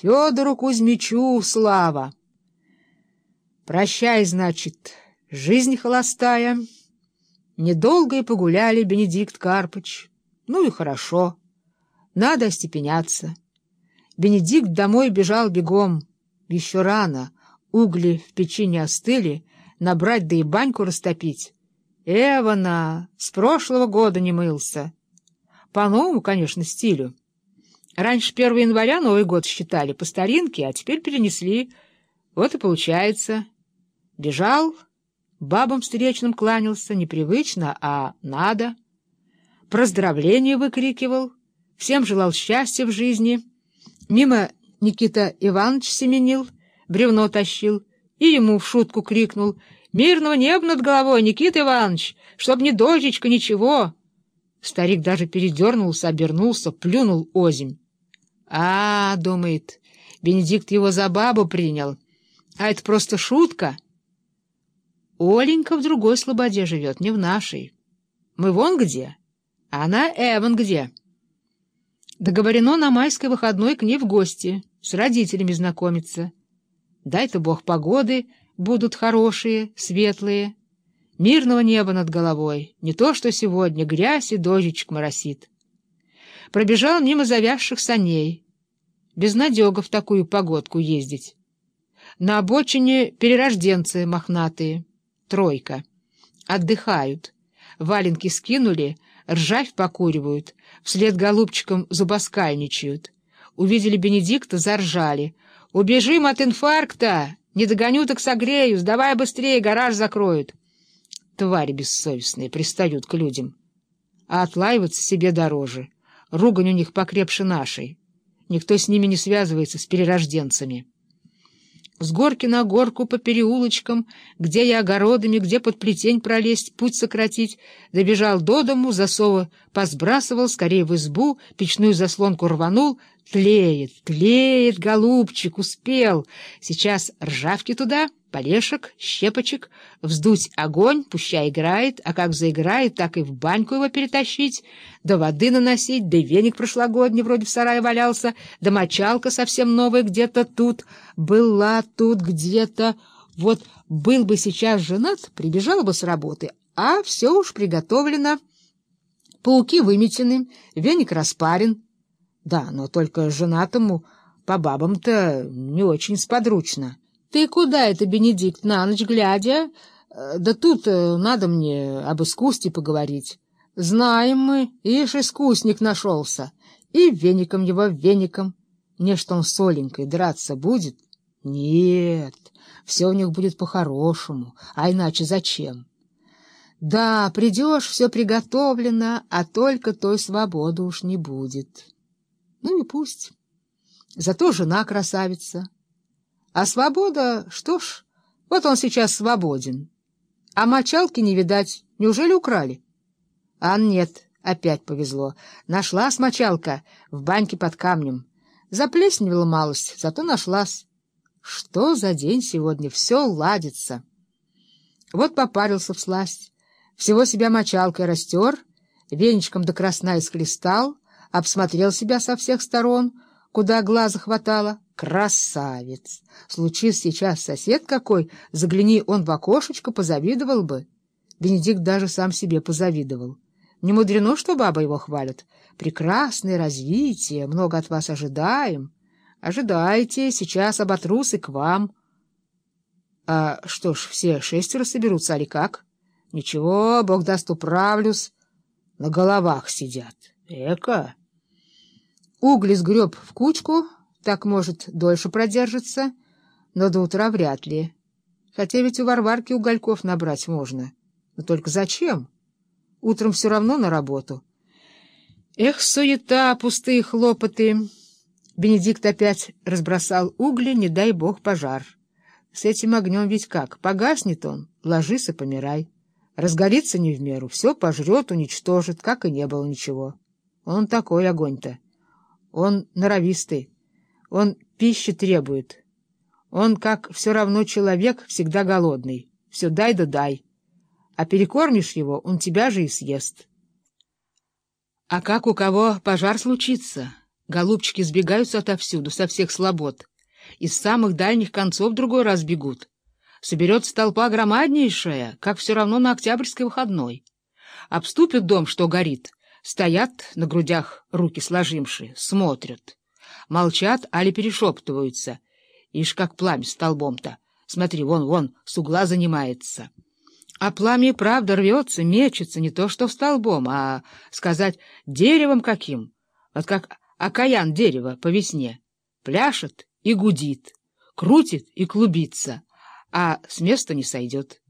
Федору Кузьмичу слава! Прощай, значит, жизнь холостая. Недолго и погуляли, Бенедикт Карпыч. Ну и хорошо. Надо остепеняться. Бенедикт домой бежал бегом. Еще рано. Угли в печи не остыли. Набрать да и баньку растопить. Эвана с прошлого года не мылся. По новому, конечно, стилю. Раньше 1 января Новый год считали по старинке, а теперь перенесли. Вот и получается. Бежал, бабам встречным кланялся, непривычно, а надо. Поздравления выкрикивал, всем желал счастья в жизни. Мимо Никита Иванович семенил, бревно тащил, и ему в шутку крикнул «Мирного неба над головой, Никита Иванович, чтоб ни дождичка, ничего!» Старик даже передернулся, обернулся, плюнул озимь. «А, — думает, — Бенедикт его за бабу принял, а это просто шутка. Оленька в другой слободе живет, не в нашей. Мы вон где, а она Эван где». Договорено на майской выходной к ней в гости, с родителями знакомиться. Дай-то бог погоды будут хорошие, светлые. Мирного неба над головой, не то что сегодня, грязь и дождичек моросит. Пробежал мимо завязших саней. Безнадега в такую погодку ездить. На обочине перерожденцы мохнатые, тройка. Отдыхают. Валенки скинули, ржавь покуривают, вслед голубчикам зубоскальничают. Увидели Бенедикта, заржали. «Убежим от инфаркта! Не догоню, так согреюсь! Давай быстрее, гараж закроют!» Твари бессовестные пристают к людям. А отлаиваться себе дороже. Ругань у них покрепше нашей. Никто с ними не связывается, с перерожденцами. С горки на горку по переулочкам, где я огородами, где под плетень пролезть, путь сократить, добежал до дому, засова посбрасывал, скорее в избу, печную заслонку рванул. Тлеет, тлеет, голубчик, успел. Сейчас ржавки туда — полешек, щепочек, вздуть огонь, пуща играет, а как заиграет, так и в баньку его перетащить, да воды наносить, да веник прошлогодний вроде в сарае валялся, да мочалка совсем новая где-то тут, была тут где-то. Вот был бы сейчас женат, прибежала бы с работы, а все уж приготовлено. Пауки выметены, веник распарен. Да, но только женатому по бабам-то не очень сподручно. — Ты куда это, Бенедикт, на ночь глядя? Э, да тут э, надо мне об искусстве поговорить. Знаем мы, ишь искусник нашелся. И веником его веником. Не что он с Оленькой драться будет? Нет, все у них будет по-хорошему, а иначе зачем? Да, придешь, все приготовлено, а только той свободы уж не будет. Ну и пусть. Зато жена красавица. А свобода, что ж, вот он сейчас свободен. А мочалки не видать, неужели украли? А нет, опять повезло. Нашлась мочалка в баньке под камнем. Заплесневела малость, зато нашлась. Что за день сегодня? Все ладится. Вот попарился в сласть. Всего себя мочалкой растер, веничком до красна исхлестал, обсмотрел себя со всех сторон, куда глаза хватало — Красавец! Случись сейчас сосед какой, загляни он в окошечко, позавидовал бы. Бенедикт даже сам себе позавидовал. Не мудрено, что баба его хвалит. Прекрасное развитие, много от вас ожидаем. Ожидайте, сейчас оботрус и к вам. А что ж, все шестеро соберутся, али как? Ничего, бог даст, управлюсь. На головах сидят. Эка! Угли сгреб в кучку, так, может, дольше продержится, но до утра вряд ли. Хотя ведь у Варварки угольков набрать можно. Но только зачем? Утром все равно на работу. Эх, суета, пустые хлопоты. Бенедикт опять разбросал угли, не дай бог пожар. С этим огнем ведь как? Погаснет он, ложись и помирай. Разгорится не в меру, все пожрет, уничтожит, как и не было ничего. Он такой огонь-то. Он норовистый. Он пищи требует. Он, как все равно человек, всегда голодный. Все дай да дай. А перекормишь его, он тебя же и съест. А как у кого пожар случится? Голубчики сбегаются отовсюду, со всех слобод. Из самых дальних концов другой раз бегут. Соберется толпа громаднейшая, как все равно на Октябрьской выходной. Обступят дом, что горит, стоят на грудях руки сложимшие, смотрят. Молчат, али перешептываются. Ишь, как пламя столбом-то. Смотри, вон, вон, с угла занимается. А пламя правда рвется, мечется, не то что столбом, а, сказать, деревом каким. Вот как окаян дерева по весне. Пляшет и гудит, крутит и клубится, а с места не сойдет.